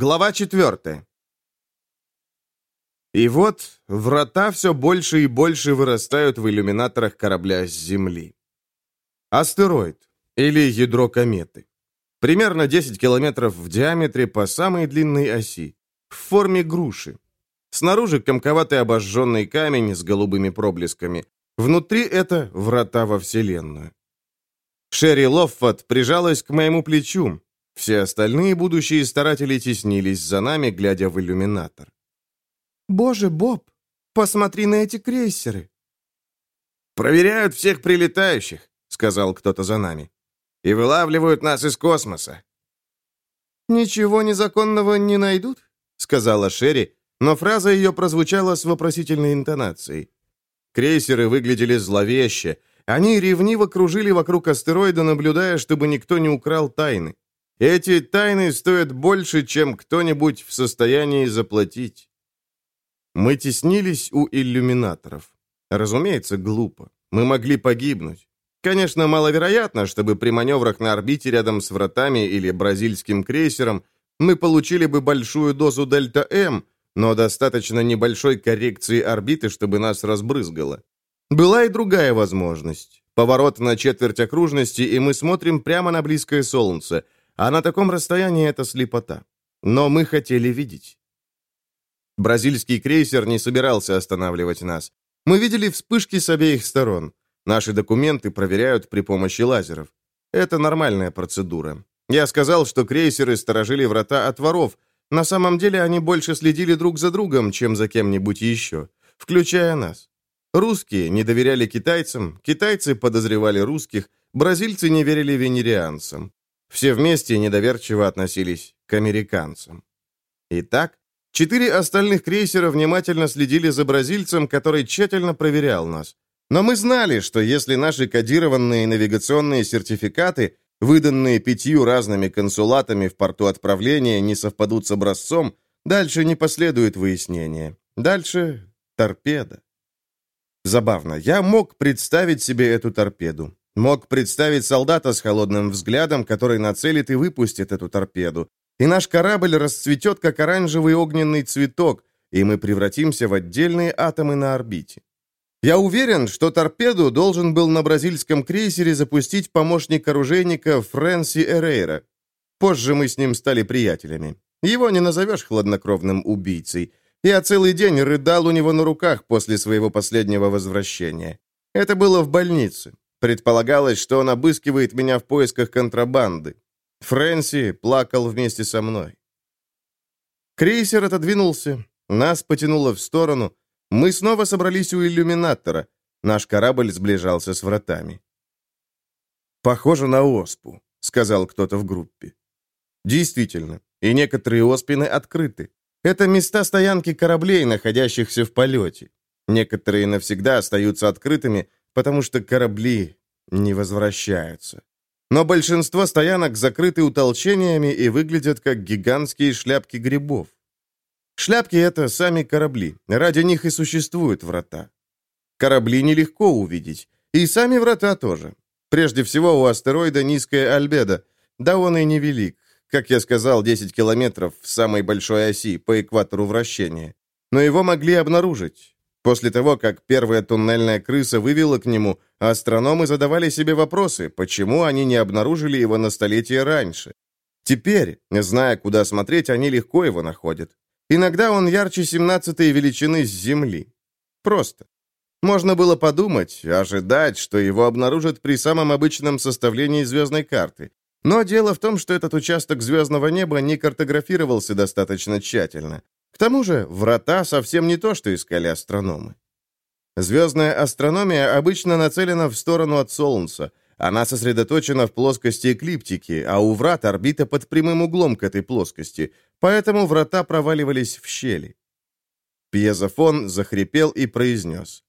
Глава 4. И вот врата все больше и больше вырастают в иллюминаторах корабля с Земли. Астероид или ядро кометы. Примерно 10 километров в диаметре по самой длинной оси, в форме груши. Снаружи комковатый обожженный камень с голубыми проблесками. Внутри это врата во Вселенную. Шерри Лоффат прижалась к моему плечу. Все остальные будущие старатели теснились за нами, глядя в иллюминатор. «Боже, Боб, посмотри на эти крейсеры!» «Проверяют всех прилетающих», — сказал кто-то за нами. «И вылавливают нас из космоса». «Ничего незаконного не найдут?» — сказала Шерри, но фраза ее прозвучала с вопросительной интонацией. Крейсеры выглядели зловеще. Они ревниво кружили вокруг астероида, наблюдая, чтобы никто не украл тайны. Эти тайны стоят больше, чем кто-нибудь в состоянии заплатить. Мы теснились у иллюминаторов. Разумеется, глупо. Мы могли погибнуть. Конечно, маловероятно, чтобы при маневрах на орбите рядом с вратами или бразильским крейсером мы получили бы большую дозу дельта-М, но достаточно небольшой коррекции орбиты, чтобы нас разбрызгало. Была и другая возможность. Поворот на четверть окружности, и мы смотрим прямо на близкое солнце, а на таком расстоянии это слепота. Но мы хотели видеть. Бразильский крейсер не собирался останавливать нас. Мы видели вспышки с обеих сторон. Наши документы проверяют при помощи лазеров. Это нормальная процедура. Я сказал, что крейсеры сторожили врата от воров. На самом деле они больше следили друг за другом, чем за кем-нибудь еще, включая нас. Русские не доверяли китайцам, китайцы подозревали русских, бразильцы не верили венерианцам. Все вместе недоверчиво относились к американцам. Итак, Четыре остальных крейсера внимательно следили за бразильцем, который тщательно проверял нас. Но мы знали, что если наши кодированные навигационные сертификаты, выданные пятью разными консулатами в порту отправления, не совпадут с образцом, дальше не последует выяснение. Дальше торпеда. Забавно, я мог представить себе эту торпеду. Мог представить солдата с холодным взглядом, который нацелит и выпустит эту торпеду и наш корабль расцветет, как оранжевый огненный цветок, и мы превратимся в отдельные атомы на орбите. Я уверен, что торпеду должен был на бразильском крейсере запустить помощник оружейника Фрэнси Эрейра. Позже мы с ним стали приятелями. Его не назовешь хладнокровным убийцей. Я целый день рыдал у него на руках после своего последнего возвращения. Это было в больнице. Предполагалось, что он обыскивает меня в поисках контрабанды. Фрэнси плакал вместе со мной. Крейсер отодвинулся, нас потянуло в сторону. Мы снова собрались у иллюминатора. Наш корабль сближался с вратами. «Похоже на оспу», — сказал кто-то в группе. Действительно, и некоторые оспины открыты. Это места стоянки кораблей, находящихся в полете. Некоторые навсегда остаются открытыми, потому что корабли не возвращаются. Но большинство стоянок закрыты утолчениями и выглядят как гигантские шляпки грибов. Шляпки — это сами корабли. Ради них и существуют врата. Корабли нелегко увидеть. И сами врата тоже. Прежде всего, у астероида низкая альбедо. Да он и невелик. Как я сказал, 10 километров в самой большой оси, по экватору вращения. Но его могли обнаружить. После того, как первая туннельная крыса вывела к нему, астрономы задавали себе вопросы, почему они не обнаружили его на столетие раньше. Теперь, зная, куда смотреть, они легко его находят. Иногда он ярче 17-й величины с Земли. Просто. Можно было подумать, ожидать, что его обнаружат при самом обычном составлении звездной карты. Но дело в том, что этот участок звездного неба не картографировался достаточно тщательно. К тому же, врата совсем не то, что искали астрономы. Звездная астрономия обычно нацелена в сторону от Солнца. Она сосредоточена в плоскости эклиптики, а у врат орбита под прямым углом к этой плоскости, поэтому врата проваливались в щели. Пьезофон захрипел и произнес.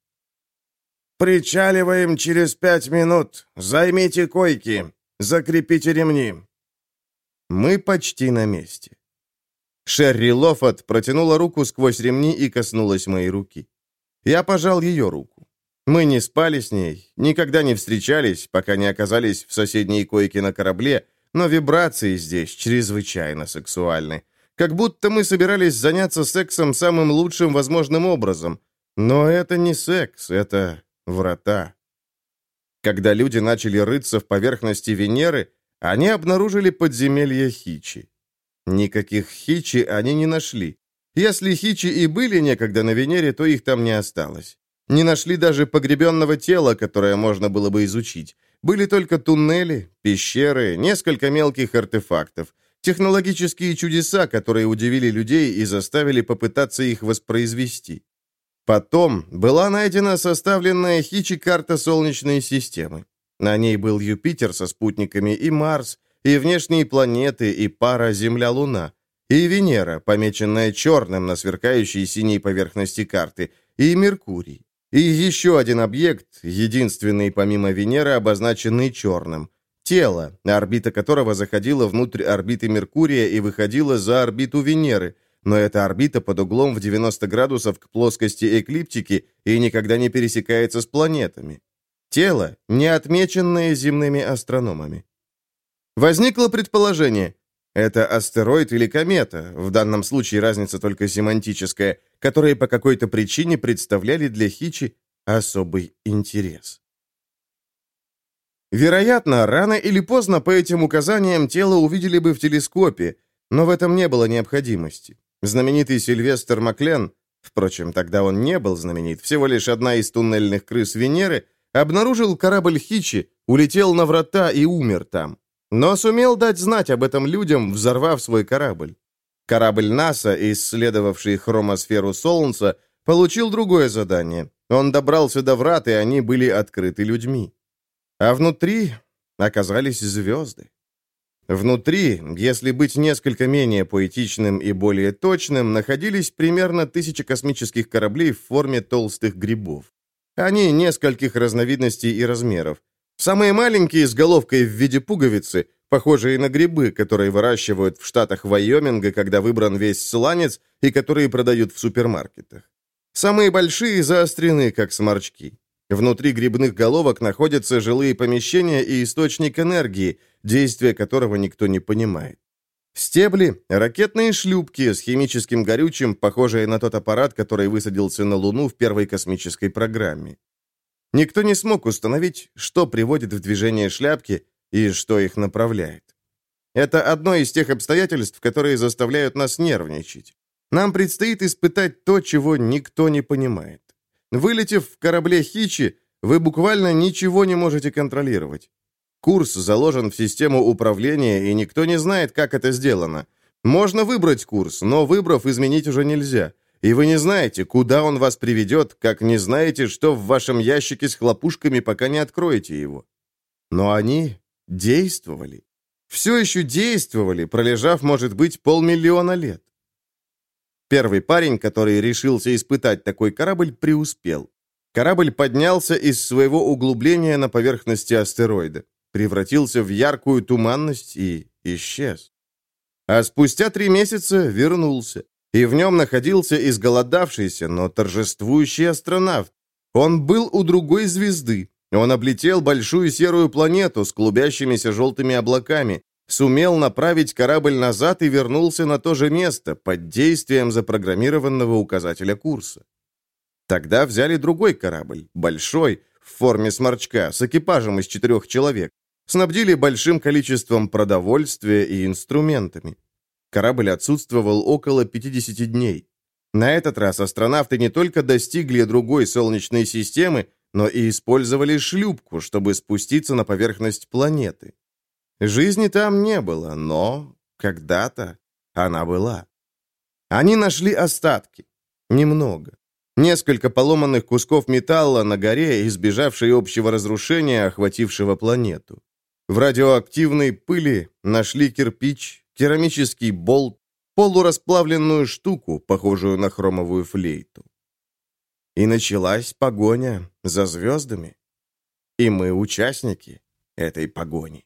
«Причаливаем через пять минут. Займите койки. Закрепите ремни». Мы почти на месте. Шерри Лофат протянула руку сквозь ремни и коснулась моей руки. Я пожал ее руку. Мы не спали с ней, никогда не встречались, пока не оказались в соседней койке на корабле, но вибрации здесь чрезвычайно сексуальны. Как будто мы собирались заняться сексом самым лучшим возможным образом. Но это не секс, это врата. Когда люди начали рыться в поверхности Венеры, они обнаружили подземелье Хичи. Никаких Хичи они не нашли. Если Хичи и были некогда на Венере, то их там не осталось. Не нашли даже погребенного тела, которое можно было бы изучить. Были только туннели, пещеры, несколько мелких артефактов. Технологические чудеса, которые удивили людей и заставили попытаться их воспроизвести. Потом была найдена составленная Хичи-карта Солнечной системы. На ней был Юпитер со спутниками и Марс, и внешние планеты, и пара Земля-Луна, и Венера, помеченная черным на сверкающей синей поверхности карты, и Меркурий. И еще один объект, единственный помимо Венеры, обозначенный черным. Тело, орбита которого заходила внутрь орбиты Меркурия и выходила за орбиту Венеры, но эта орбита под углом в 90 градусов к плоскости эклиптики и никогда не пересекается с планетами. Тело, не отмеченное земными астрономами. Возникло предположение, это астероид или комета, в данном случае разница только семантическая, которые по какой-то причине представляли для Хичи особый интерес. Вероятно, рано или поздно по этим указаниям тело увидели бы в телескопе, но в этом не было необходимости. Знаменитый Сильвестр Маклен, впрочем, тогда он не был знаменит, всего лишь одна из туннельных крыс Венеры, обнаружил корабль Хичи, улетел на врата и умер там. Но сумел дать знать об этом людям, взорвав свой корабль. Корабль НАСА, исследовавший хромосферу Солнца, получил другое задание. Он добрался до врат, и они были открыты людьми. А внутри оказались звезды. Внутри, если быть несколько менее поэтичным и более точным, находились примерно тысяча космических кораблей в форме толстых грибов. Они нескольких разновидностей и размеров. Самые маленькие с головкой в виде пуговицы, похожие на грибы, которые выращивают в штатах Вайоминга, когда выбран весь сланец, и которые продают в супермаркетах. Самые большие заострены, как сморчки. Внутри грибных головок находятся жилые помещения и источник энергии, действия которого никто не понимает. Стебли — ракетные шлюпки с химическим горючим, похожие на тот аппарат, который высадился на Луну в первой космической программе. Никто не смог установить, что приводит в движение шляпки и что их направляет. Это одно из тех обстоятельств, которые заставляют нас нервничать. Нам предстоит испытать то, чего никто не понимает. Вылетев в корабле Хичи, вы буквально ничего не можете контролировать. Курс заложен в систему управления, и никто не знает, как это сделано. Можно выбрать курс, но выбрав, изменить уже нельзя. И вы не знаете, куда он вас приведет, как не знаете, что в вашем ящике с хлопушками, пока не откроете его. Но они действовали. Все еще действовали, пролежав, может быть, полмиллиона лет. Первый парень, который решился испытать такой корабль, преуспел. Корабль поднялся из своего углубления на поверхности астероида, превратился в яркую туманность и исчез. А спустя три месяца вернулся и в нем находился изголодавшийся, но торжествующий астронавт. Он был у другой звезды. Он облетел большую серую планету с клубящимися желтыми облаками, сумел направить корабль назад и вернулся на то же место под действием запрограммированного указателя курса. Тогда взяли другой корабль, большой, в форме сморчка, с экипажем из четырех человек, снабдили большим количеством продовольствия и инструментами. Корабль отсутствовал около 50 дней. На этот раз астронавты не только достигли другой Солнечной системы, но и использовали шлюпку, чтобы спуститься на поверхность планеты. Жизни там не было, но когда-то она была. Они нашли остатки. Немного. Несколько поломанных кусков металла на горе, избежавшей общего разрушения, охватившего планету. В радиоактивной пыли нашли кирпич, керамический болт, полурасплавленную штуку, похожую на хромовую флейту. И началась погоня за звездами. И мы участники этой погони.